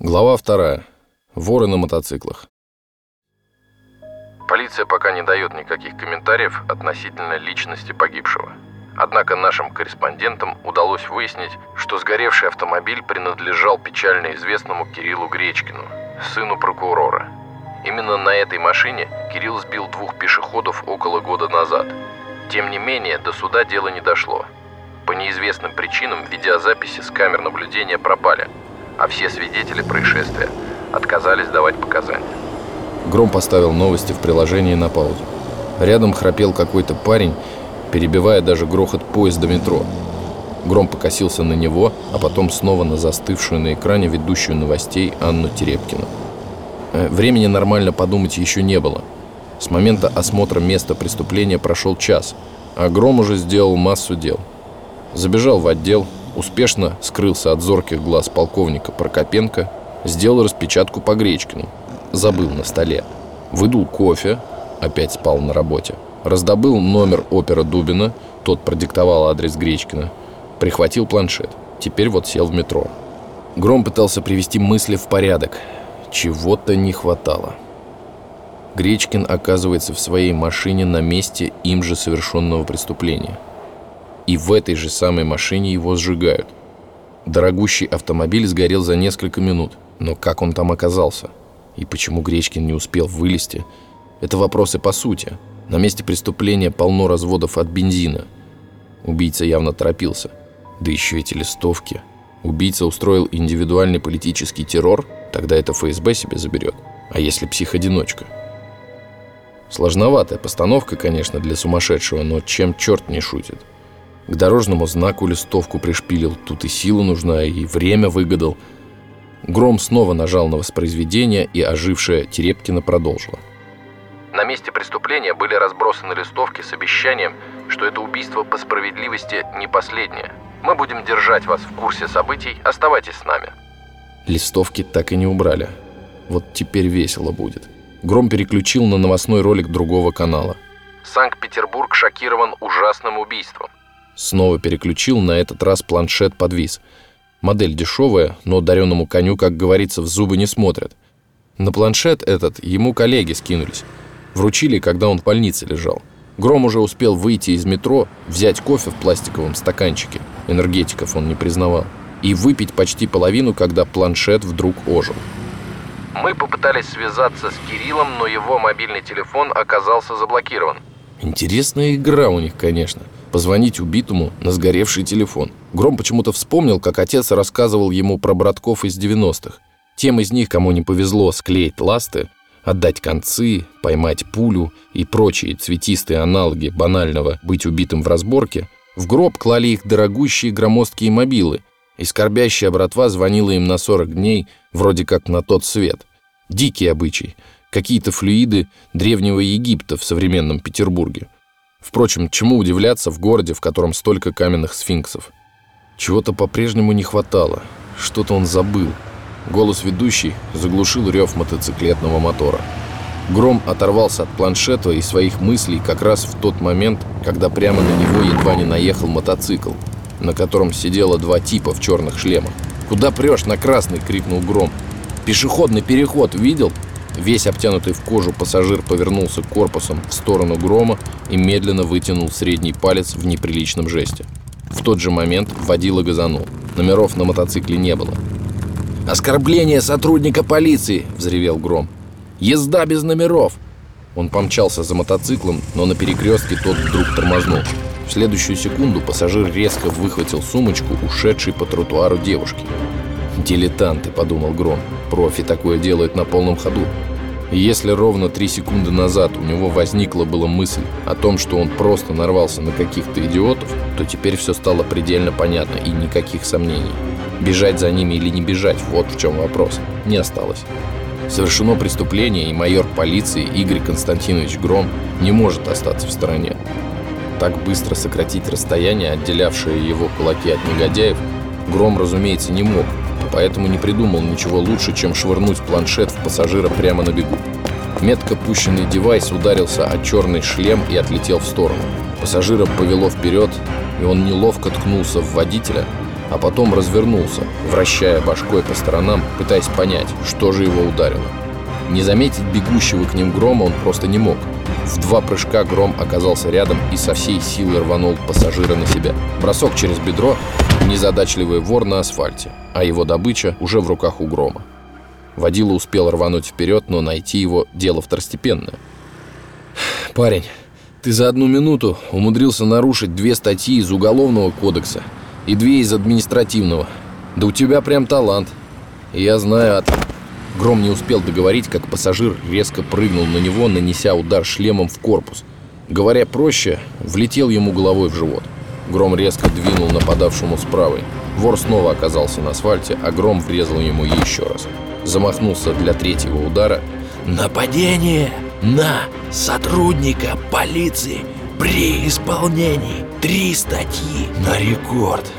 Глава вторая. Воры на мотоциклах. Полиция пока не дает никаких комментариев относительно личности погибшего. Однако нашим корреспондентам удалось выяснить, что сгоревший автомобиль принадлежал печально известному Кириллу Гречкину, сыну прокурора. Именно на этой машине Кирилл сбил двух пешеходов около года назад. Тем не менее, до суда дело не дошло. По неизвестным причинам видеозаписи с камер наблюдения пропали, а все свидетели происшествия отказались давать показания. Гром поставил новости в приложении на паузу. Рядом храпел какой-то парень, перебивая даже грохот поезда метро. Гром покосился на него, а потом снова на застывшую на экране ведущую новостей Анну Терепкину. Э, времени нормально подумать еще не было. С момента осмотра места преступления прошел час, а Гром уже сделал массу дел – Забежал в отдел, успешно скрылся от зорких глаз полковника Прокопенко, сделал распечатку по Гречкину, забыл на столе. Выдул кофе, опять спал на работе. Раздобыл номер опера Дубина, тот продиктовал адрес Гречкина. Прихватил планшет. Теперь вот сел в метро. Гром пытался привести мысли в порядок. Чего-то не хватало. Гречкин оказывается в своей машине на месте им же совершенного преступления – и в этой же самой машине его сжигают. Дорогущий автомобиль сгорел за несколько минут, но как он там оказался? И почему Гречкин не успел вылезти? Это вопросы по сути. На месте преступления полно разводов от бензина. Убийца явно торопился. Да еще эти листовки. Убийца устроил индивидуальный политический террор, тогда это ФСБ себе заберет. А если психодиночка? Сложноватая постановка, конечно, для сумасшедшего, но чем черт не шутит – к дорожному знаку листовку пришпилил, тут и сила нужна, и время выгадал. Гром снова нажал на воспроизведение, и ожившая Терепкина продолжила. На месте преступления были разбросаны листовки с обещанием, что это убийство по справедливости не последнее. Мы будем держать вас в курсе событий, оставайтесь с нами. Листовки так и не убрали. Вот теперь весело будет. Гром переключил на новостной ролик другого канала. Санкт-Петербург шокирован ужасным убийством. Снова переключил, на этот раз планшет подвис. Модель дешевая, но дареному коню, как говорится, в зубы не смотрят. На планшет этот ему коллеги скинулись. Вручили, когда он в больнице лежал. Гром уже успел выйти из метро, взять кофе в пластиковом стаканчике, энергетиков он не признавал, и выпить почти половину, когда планшет вдруг ожил. Мы попытались связаться с Кириллом, но его мобильный телефон оказался заблокирован. Интересная игра у них, конечно позвонить убитому на сгоревший телефон. Гром почему-то вспомнил, как отец рассказывал ему про братков из 90-х. Тем из них, кому не повезло склеить ласты, отдать концы, поймать пулю и прочие цветистые аналоги банального «быть убитым в разборке», в гроб клали их дорогущие громоздкие мобилы, и скорбящая братва звонила им на 40 дней, вроде как на тот свет. Дикий обычай, какие-то флюиды древнего Египта в современном Петербурге. Впрочем, чему удивляться в городе, в котором столько каменных сфинксов? Чего-то по-прежнему не хватало. Что-то он забыл. Голос ведущий заглушил рев мотоциклетного мотора. Гром оторвался от планшета и своих мыслей как раз в тот момент, когда прямо на него едва не наехал мотоцикл, на котором сидело два типа в черных шлемах. «Куда прешь на красный?» — крикнул Гром. «Пешеходный переход видел?» Весь обтянутый в кожу пассажир повернулся корпусом в сторону грома и медленно вытянул средний палец в неприличном жесте. В тот же момент водила газанул. Номеров на мотоцикле не было. «Оскорбление сотрудника полиции!» – взревел Гром. «Езда без номеров!» Он помчался за мотоциклом, но на перекрестке тот вдруг тормознул. В следующую секунду пассажир резко выхватил сумочку, ушедшей по тротуару девушки. «Дилетанты», — подумал Гром. «Профи такое делают на полном ходу». И если ровно три секунды назад у него возникла была мысль о том, что он просто нарвался на каких-то идиотов, то теперь все стало предельно понятно и никаких сомнений. Бежать за ними или не бежать – вот в чем вопрос. Не осталось. Совершено преступление, и майор полиции Игорь Константинович Гром не может остаться в стороне. Так быстро сократить расстояние, отделявшее его кулаки от негодяев, Гром, разумеется, не мог, поэтому не придумал ничего лучше, чем швырнуть планшет в пассажира прямо на бегу. Метко пущенный девайс ударился о черный шлем и отлетел в сторону. Пассажира повело вперед, и он неловко ткнулся в водителя, а потом развернулся, вращая башкой по сторонам, пытаясь понять, что же его ударило. Не заметить бегущего к ним грома он просто не мог. В два прыжка гром оказался рядом и со всей силы рванул пассажира на себя. Бросок через бедро, незадачливый вор на асфальте, а его добыча уже в руках у грома. Водила успел рвануть вперед, но найти его – дело второстепенное. «Парень, ты за одну минуту умудрился нарушить две статьи из Уголовного кодекса и две из административного. Да у тебя прям талант. Я знаю от...» Гром не успел договорить, как пассажир резко прыгнул на него, нанеся удар шлемом в корпус. Говоря проще, влетел ему головой в живот. Гром резко двинул нападавшему с правой. Вор снова оказался на асфальте, а Гром врезал ему еще раз. Замахнулся для третьего удара. «Нападение на сотрудника полиции при исполнении три статьи на рекорд!»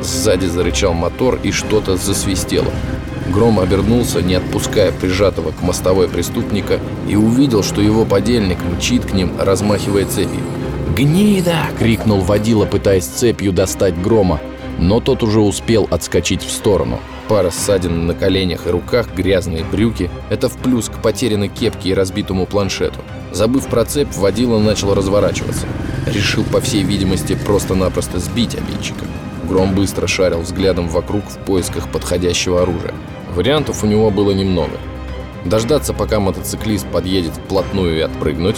Сзади зарычал мотор и что-то засвистело. Гром обернулся, не отпуская прижатого к мостовой преступника, и увидел, что его подельник мчит к ним, размахивая цепью. «Гнида!» — крикнул водила, пытаясь цепью достать Грома, но тот уже успел отскочить в сторону. Пара ссадин на коленях и руках, грязные брюки — это в плюс к потерянной кепке и разбитому планшету. Забыв про цепь, водила начал разворачиваться. Решил, по всей видимости, просто-напросто сбить обидчика. Гром быстро шарил взглядом вокруг в поисках подходящего оружия. Вариантов у него было немного. Дождаться, пока мотоциклист подъедет вплотную и отпрыгнуть.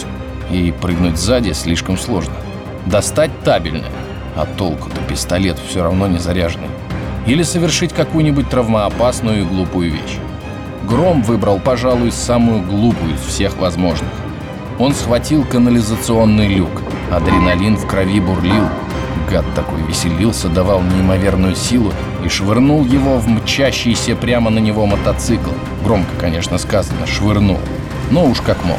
И прыгнуть сзади слишком сложно. Достать табельное. А толку-то пистолет все равно не заряженный. Или совершить какую-нибудь травмоопасную и глупую вещь. Гром выбрал, пожалуй, самую глупую из всех возможных. Он схватил канализационный люк. Адреналин в крови бурлил, Гад такой веселился, давал неимоверную силу и швырнул его в мчащийся прямо на него мотоцикл. Громко, конечно, сказано, швырнул. Но уж как мог.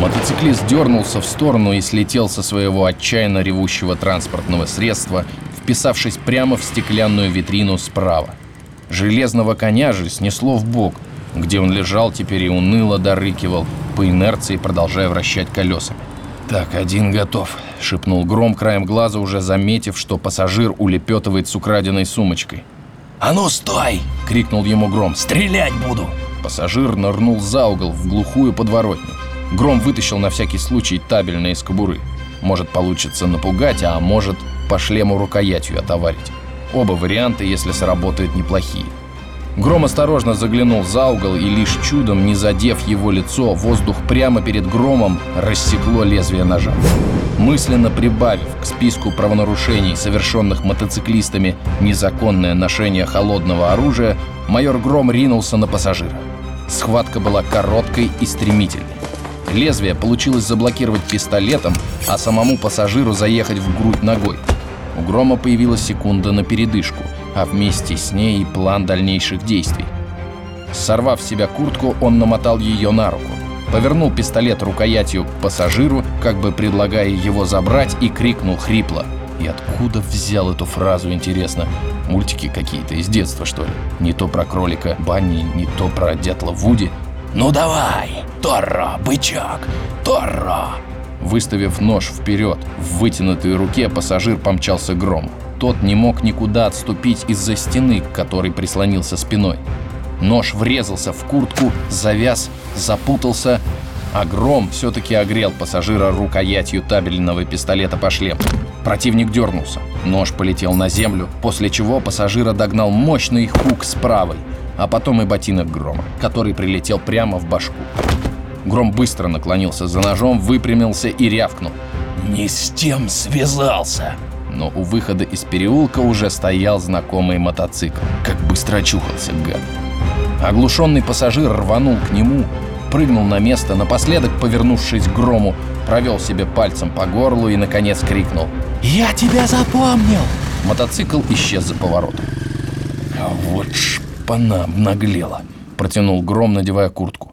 Мотоциклист дернулся в сторону и слетел со своего отчаянно ревущего транспортного средства, вписавшись прямо в стеклянную витрину справа. Железного коня же снесло в бок, где он лежал теперь и уныло дорыкивал, по инерции продолжая вращать колесами. «Так, один готов», — шепнул Гром краем глаза, уже заметив, что пассажир улепетывает с украденной сумочкой. «А ну, стой!» — крикнул ему Гром. «Стрелять буду!» Пассажир нырнул за угол в глухую подворотню. Гром вытащил на всякий случай табельное из кобуры. Может, получится напугать, а может, по шлему рукоятью отоварить. Оба варианта, если сработают, неплохие. Гром осторожно заглянул за угол, и лишь чудом, не задев его лицо, воздух прямо перед Громом рассекло лезвие ножа. Мысленно прибавив к списку правонарушений, совершенных мотоциклистами незаконное ношение холодного оружия, майор Гром ринулся на пассажира. Схватка была короткой и стремительной. Лезвие получилось заблокировать пистолетом, а самому пассажиру заехать в грудь ногой. У Грома появилась секунда на передышку — а вместе с ней и план дальнейших действий. Сорвав с себя куртку, он намотал ее на руку, повернул пистолет рукоятью к пассажиру, как бы предлагая его забрать, и крикнул хрипло. И откуда взял эту фразу, интересно? Мультики какие-то из детства, что ли? Не то про кролика Банни, не то про дятла Вуди. «Ну давай, Торро, бычок, Торро!» Выставив нож вперед, в вытянутой руке пассажир помчался гром тот не мог никуда отступить из-за стены, к которой прислонился спиной. Нож врезался в куртку, завяз, запутался, а гром все-таки огрел пассажира рукоятью табельного пистолета по шлему. Противник дернулся. Нож полетел на землю, после чего пассажира догнал мощный хук с правой, а потом и ботинок грома, который прилетел прямо в башку. Гром быстро наклонился за ножом, выпрямился и рявкнул. «Не с тем связался!» но у выхода из переулка уже стоял знакомый мотоцикл. Как быстро очухался гад. Оглушенный пассажир рванул к нему, прыгнул на место, напоследок, повернувшись к грому, провел себе пальцем по горлу и, наконец, крикнул «Я тебя запомнил!» Мотоцикл исчез за поворотом. «А вот шпана обнаглела!» — протянул Гром, надевая куртку.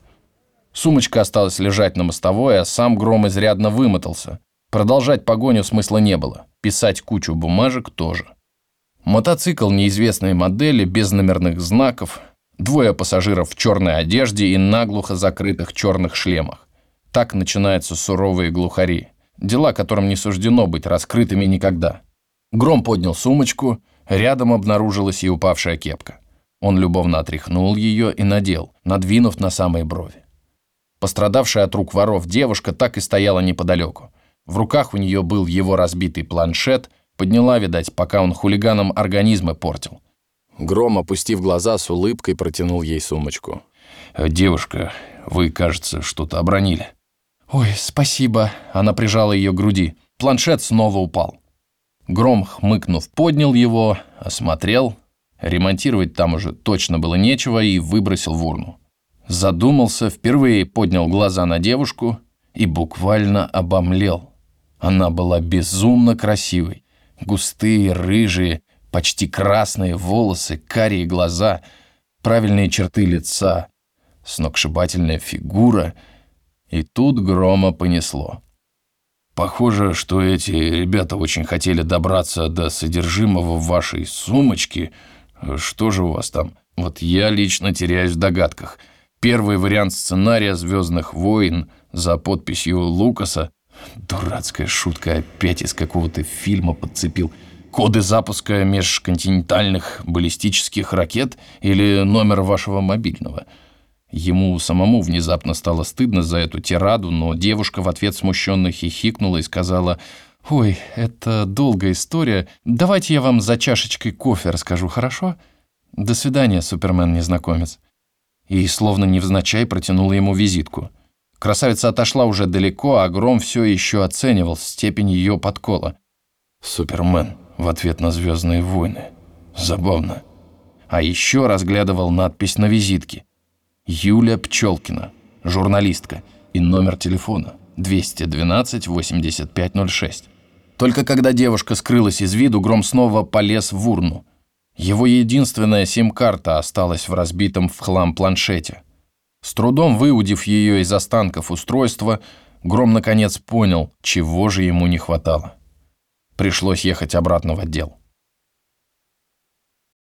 Сумочка осталась лежать на мостовой, а сам Гром изрядно вымотался. Продолжать погоню смысла не было. Писать кучу бумажек тоже. Мотоцикл неизвестной модели, без номерных знаков, двое пассажиров в черной одежде и наглухо закрытых черных шлемах. Так начинаются суровые глухари. Дела, которым не суждено быть раскрытыми никогда. Гром поднял сумочку, рядом обнаружилась и упавшая кепка. Он любовно отряхнул ее и надел, надвинув на самые брови. Пострадавшая от рук воров девушка так и стояла неподалеку. В руках у нее был его разбитый планшет, подняла, видать, пока он хулиганам организмы портил. Гром, опустив глаза, с улыбкой протянул ей сумочку. «Девушка, вы, кажется, что-то обронили». «Ой, спасибо», — она прижала ее к груди. Планшет снова упал. Гром, хмыкнув, поднял его, осмотрел. Ремонтировать там уже точно было нечего и выбросил в урну. Задумался, впервые поднял глаза на девушку и буквально обомлел. Она была безумно красивой. Густые, рыжие, почти красные волосы, карие глаза, правильные черты лица, сногсшибательная фигура. И тут грома понесло. Похоже, что эти ребята очень хотели добраться до содержимого вашей сумочке. Что же у вас там? Вот я лично теряюсь в догадках. Первый вариант сценария «Звездных войн» за подписью Лукаса. Дурацкая шутка опять из какого-то фильма подцепил. Коды запуска межконтинентальных баллистических ракет или номер вашего мобильного – Ему самому внезапно стало стыдно за эту тираду, но девушка в ответ смущенно хихикнула и сказала, «Ой, это долгая история. Давайте я вам за чашечкой кофе расскажу, хорошо? До свидания, супермен-незнакомец». И словно невзначай протянула ему визитку. Красавица отошла уже далеко, а Гром все еще оценивал степень ее подкола. «Супермен» в ответ на «Звездные войны». Забавно. А еще разглядывал надпись на визитке – Юля Пчелкина, журналистка, и номер телефона 212 8506. Только когда девушка скрылась из виду, Гром снова полез в урну. Его единственная сим-карта осталась в разбитом в хлам планшете. С трудом выудив ее из останков устройства, Гром наконец понял, чего же ему не хватало. Пришлось ехать обратно в отдел.